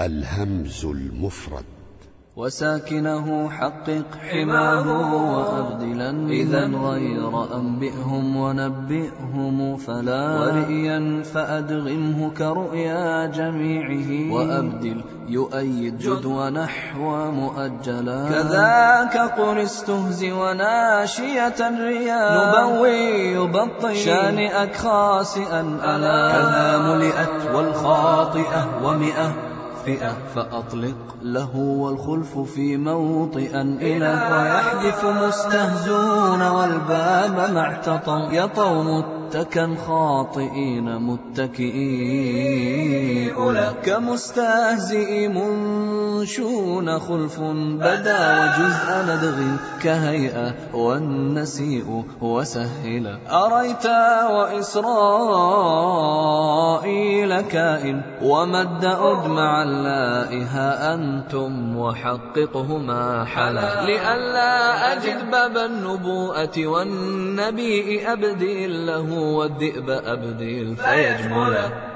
الهمز المفرد. وساكنه حقق حماه وأبدلا إذا غير أنبئهم ونبئهم فلا ورئيا فأدغمه كرؤيا جميعه. وأبدل يؤيد جد. ونحو مؤجلا. كذاك قل استهزي وناشية ريا نبوي يبطي شانئك خاسئا ألا. كذا ملئت والخاطئة ومئة. فئة فأطلق له والخلف في موطئا إلى ويحذف مستهزون والباب معتطم يطو متكا خاطئين متكئين. كمستهزئ منشون خلف. بدا وجزء ندغ كهيئة والنسيء وسهلا أريت وإسرائيل كائن ومد أدمع اللائها أنتم وحققهما حلا. لئلا أجد باب النبوءة والنبي أبدي له والذئب أبدل فيجملا.